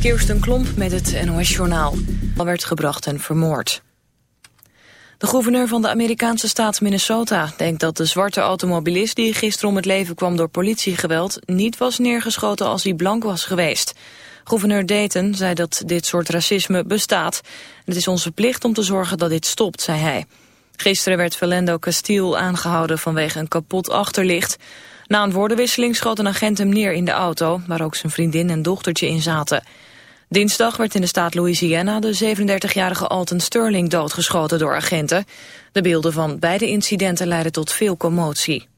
Kirsten Klomp met het NOS-journaal. Al werd gebracht en vermoord. De gouverneur van de Amerikaanse staat Minnesota denkt dat de zwarte automobilist die gisteren om het leven kwam door politiegeweld niet was neergeschoten als hij blank was geweest. Gouverneur Dayton zei dat dit soort racisme bestaat. Het is onze plicht om te zorgen dat dit stopt, zei hij. Gisteren werd Valendo Castile aangehouden vanwege een kapot achterlicht. Na een woordenwisseling schoot een agent hem neer in de auto... waar ook zijn vriendin en dochtertje in zaten. Dinsdag werd in de staat Louisiana de 37-jarige Alton Sterling doodgeschoten door agenten. De beelden van beide incidenten leidden tot veel commotie.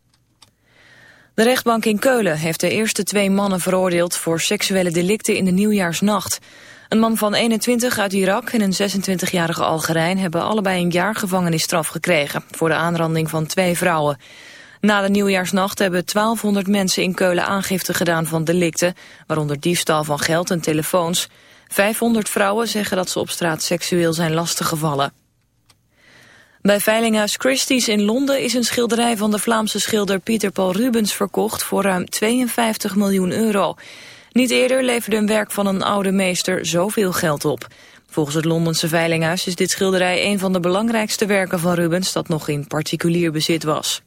De rechtbank in Keulen heeft de eerste twee mannen veroordeeld voor seksuele delicten in de nieuwjaarsnacht. Een man van 21 uit Irak en een 26-jarige Algerijn hebben allebei een jaar gevangenisstraf gekregen voor de aanranding van twee vrouwen. Na de nieuwjaarsnacht hebben 1200 mensen in Keulen aangifte gedaan van delicten, waaronder diefstal van geld en telefoons. 500 vrouwen zeggen dat ze op straat seksueel zijn lastiggevallen. Bij Veilinghuis Christie's in Londen is een schilderij van de Vlaamse schilder Pieter Paul Rubens verkocht voor ruim 52 miljoen euro. Niet eerder leverde een werk van een oude meester zoveel geld op. Volgens het Londense Veilinghuis is dit schilderij een van de belangrijkste werken van Rubens dat nog in particulier bezit was.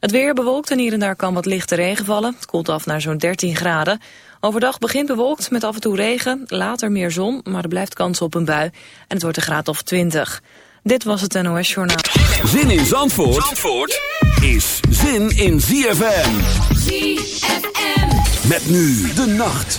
Het weer bewolkt en hier en daar kan wat lichte regen vallen. Het koelt af naar zo'n 13 graden. Overdag begint bewolkt met af en toe regen, later meer zon, maar er blijft kans op een bui. En het wordt een graad of 20. Dit was het NOS Journaal. Zin in Zandvoort, Zandvoort is zin in ZFM. ZFM. Met nu de nacht.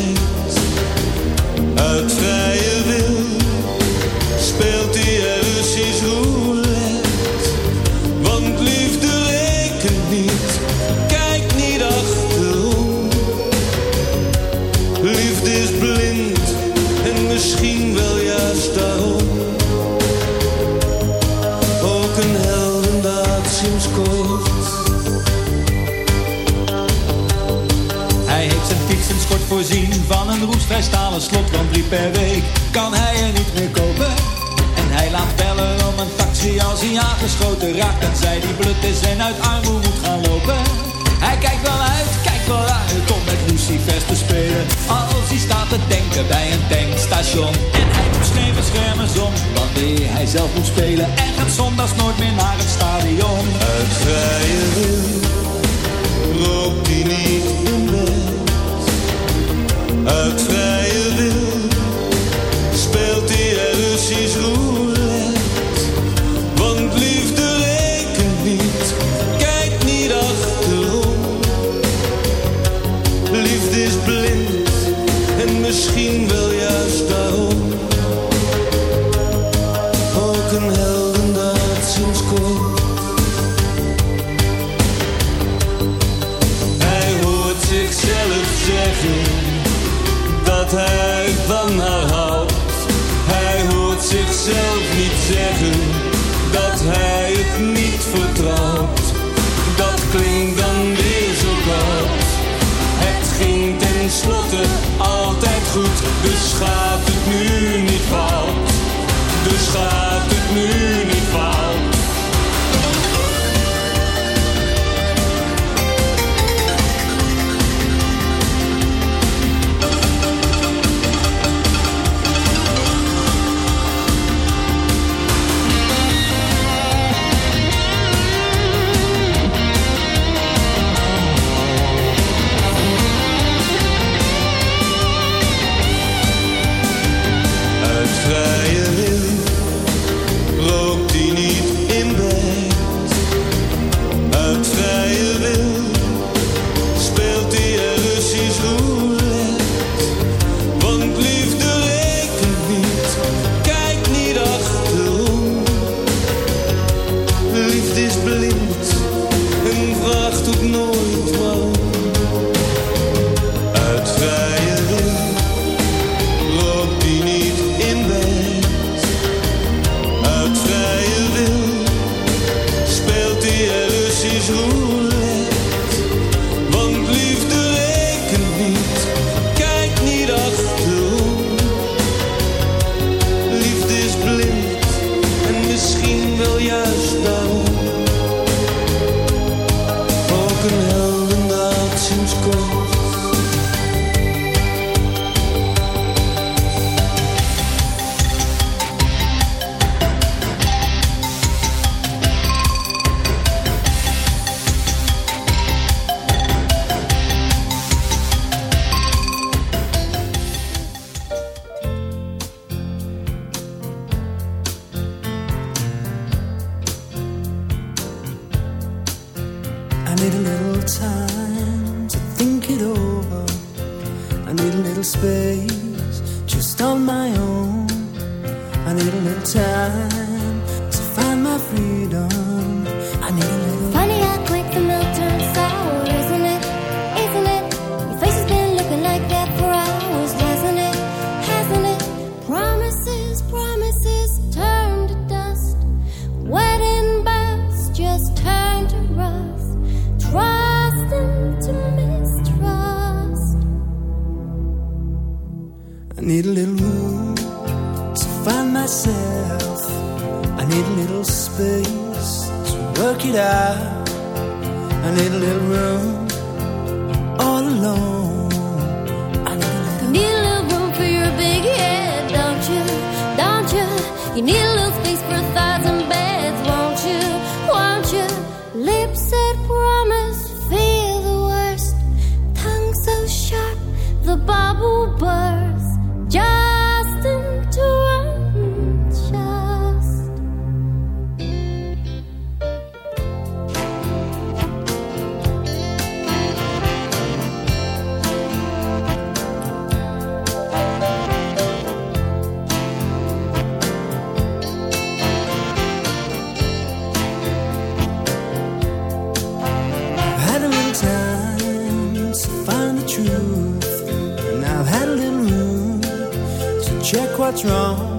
uit vrije wil speelt hij er Russisch roulette. Want liefde rekent niet, kijk niet achterom. Liefde is blind en misschien wel juist daarom. Ook een heldendaad sinds kort. Hij heeft zijn fietsenschort voorzien van een roestvrij stalen slot, want drie per week kan hij er niet meer kopen. En hij laat bellen om een taxi als hij aangeschoten raakt en zij die blut is en uit armoede moet gaan lopen. Hij kijkt wel uit, kijkt wel uit om met Lucifers te spelen. Als hij staat te denken bij een tankstation. En hij moet geen beschermers om wanneer hij zelf moet spelen. En gaat zondags nooit meer naar het stadion. Uit vrije wil rookt niet. Uit vrije wil dus gaat het nu niet fout. Dus gaat what's wrong.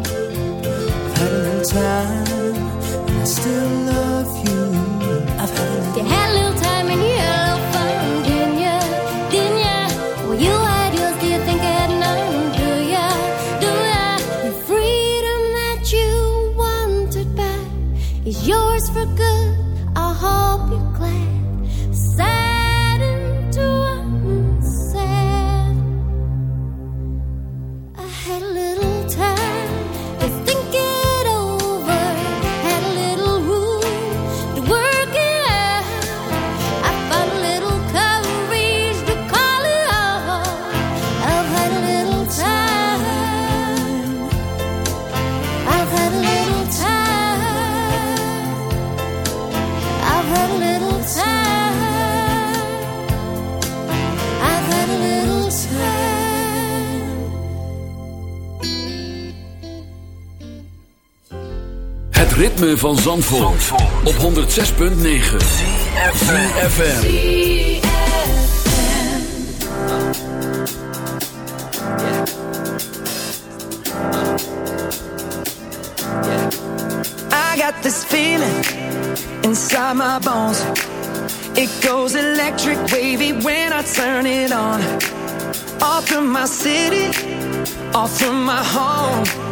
Van Zandvoort, op 106.9 CFFM I got this feeling inside my bones. It goes electric wavy when I turn it on. Off from my city, off from my home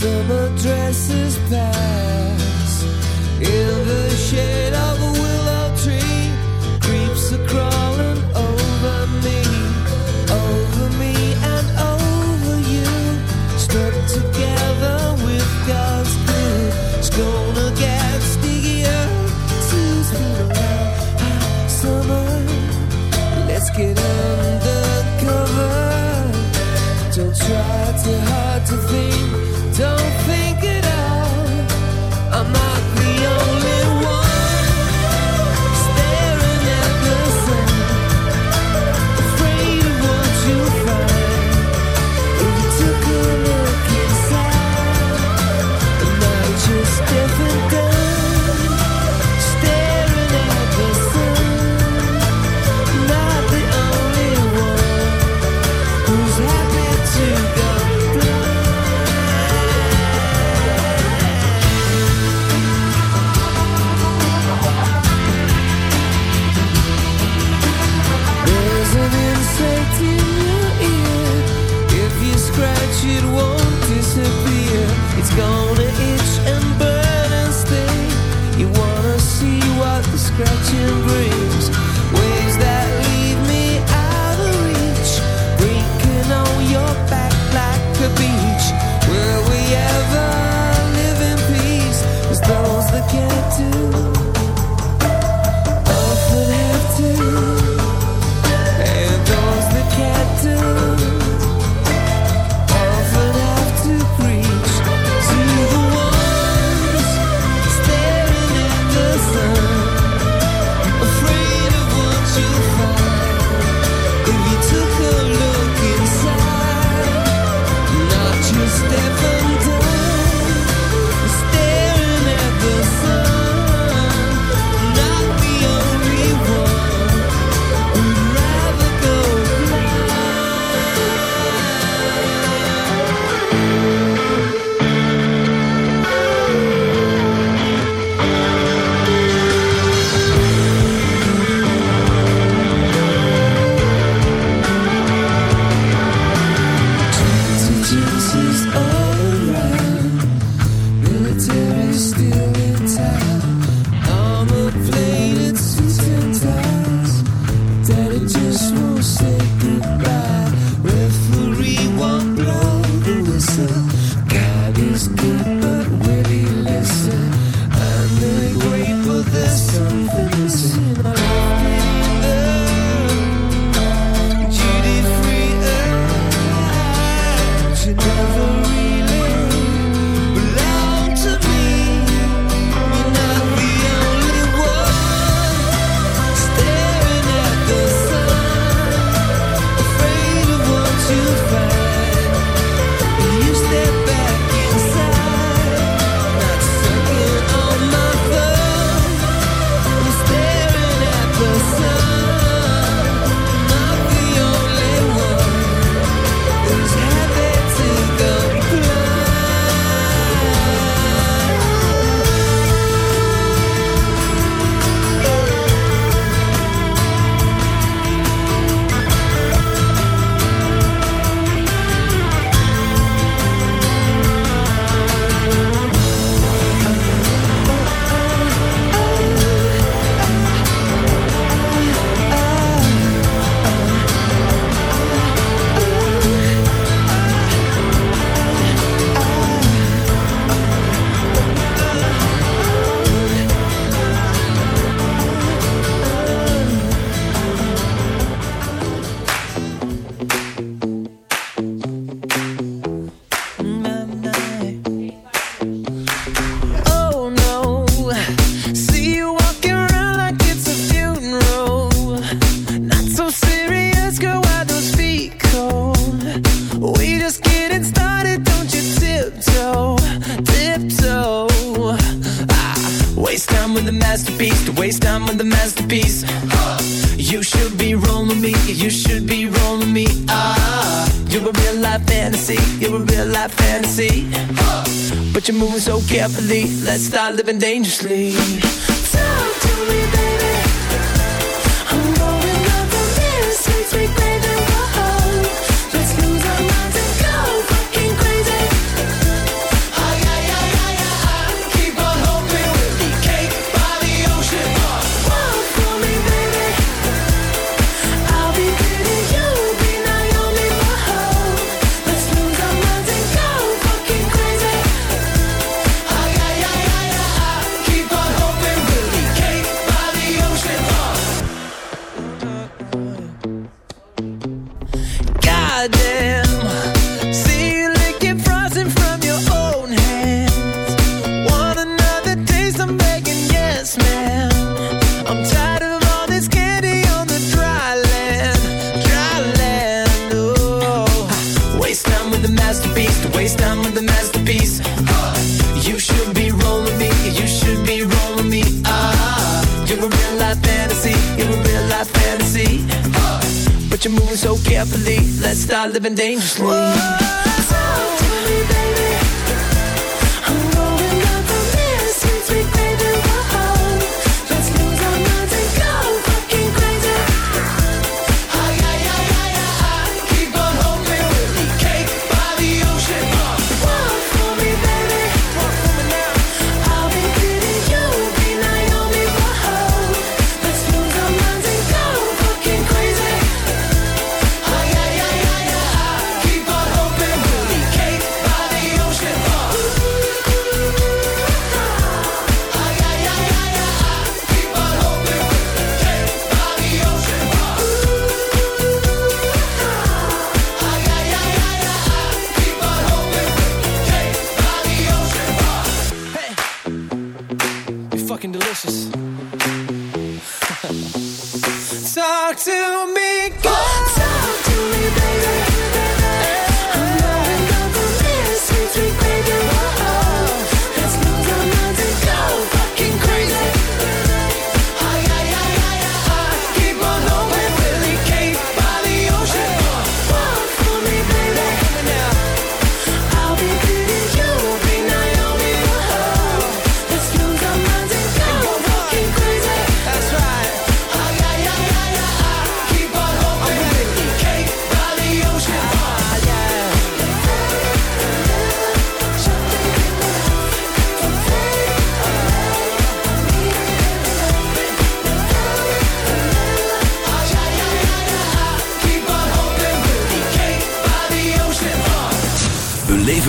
summer dresses pass in the shade of so carefully. Let's start living dangerously. Whoa, talk to me, baby.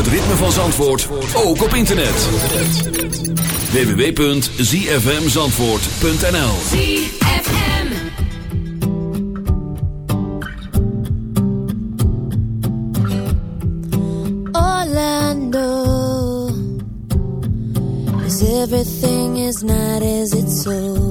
het ritme van Zandvoort ook op internet. www.zfmzandvoort.nl ZFM Orlando Is everything is not as it's so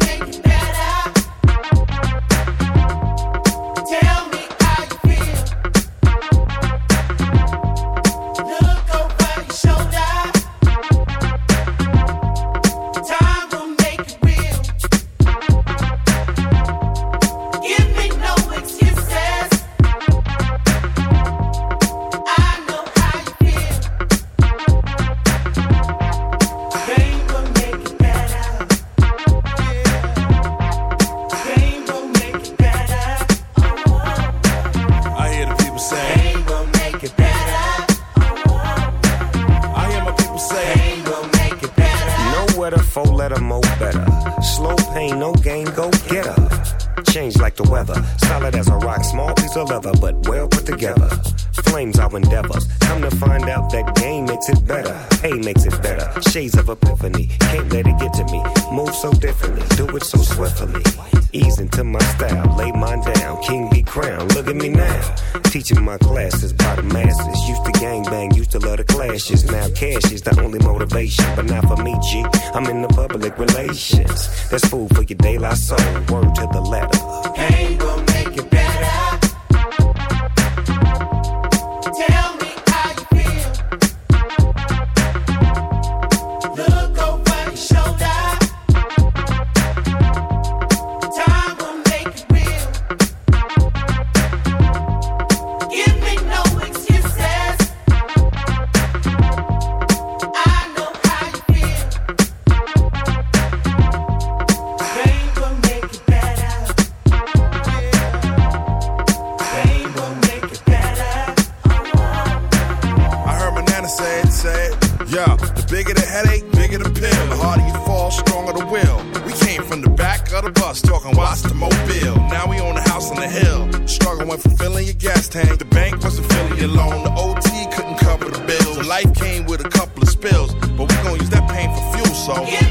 relations. That's food for your daylight soul. tank. The bank plus a Philly alone. The OT couldn't cover the bills. So life came with a couple of spills, but we gon' use that pain for fuel, so. Yeah.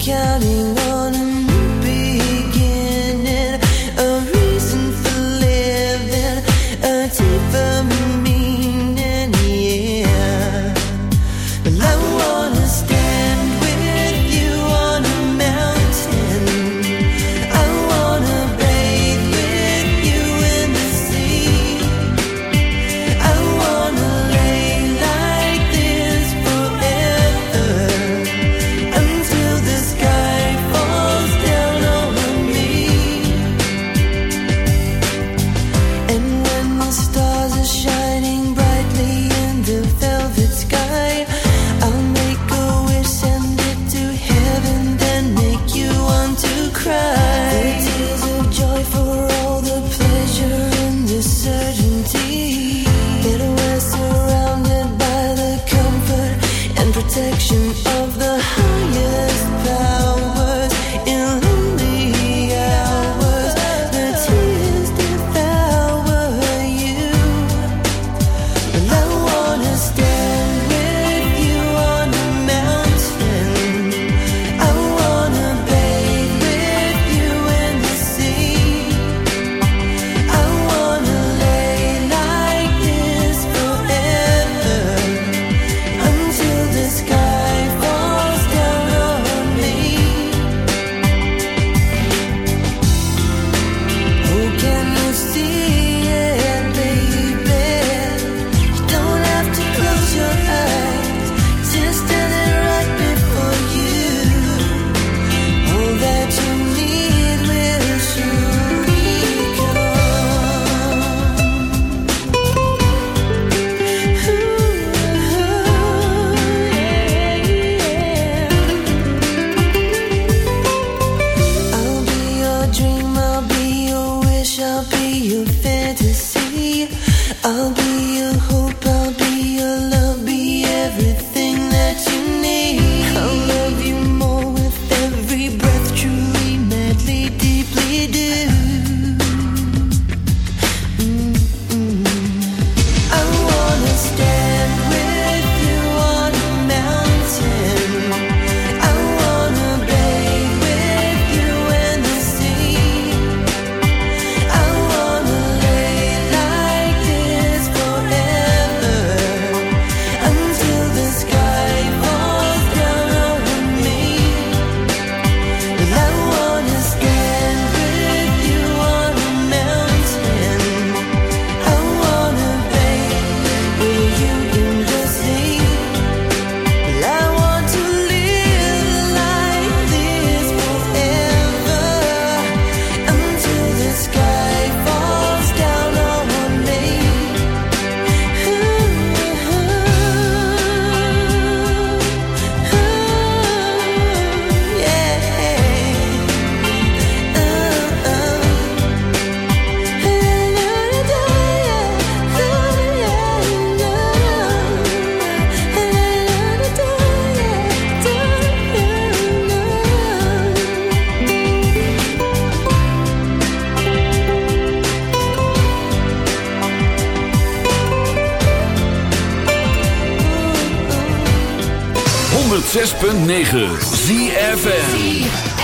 counting 106.9 ZFN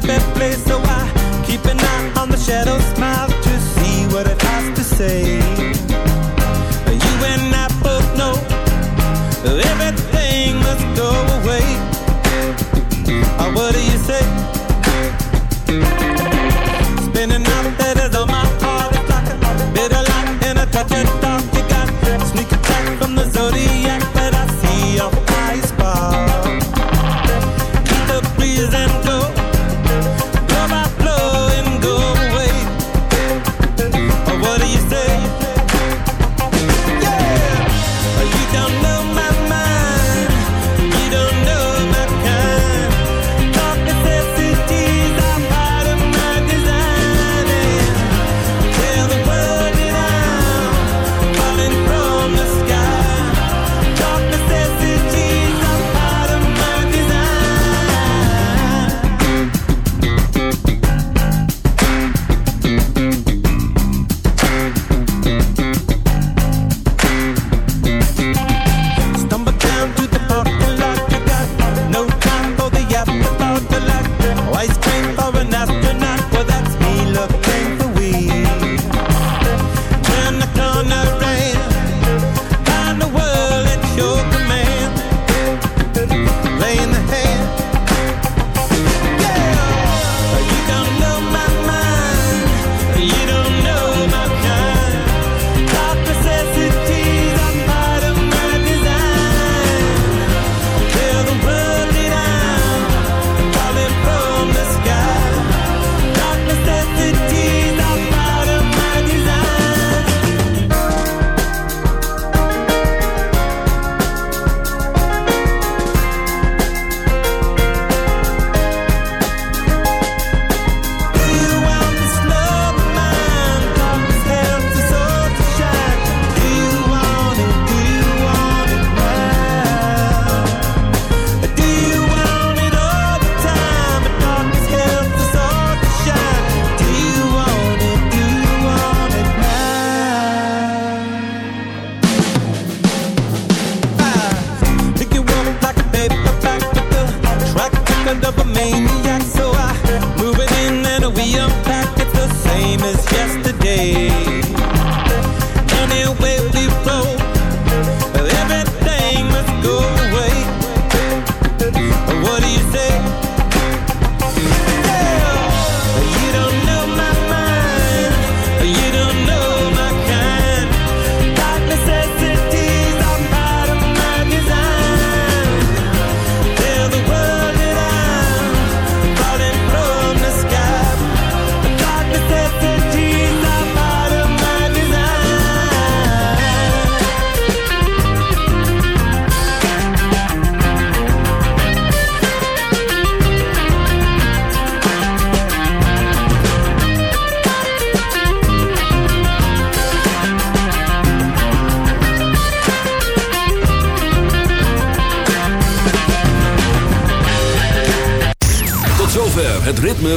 keep it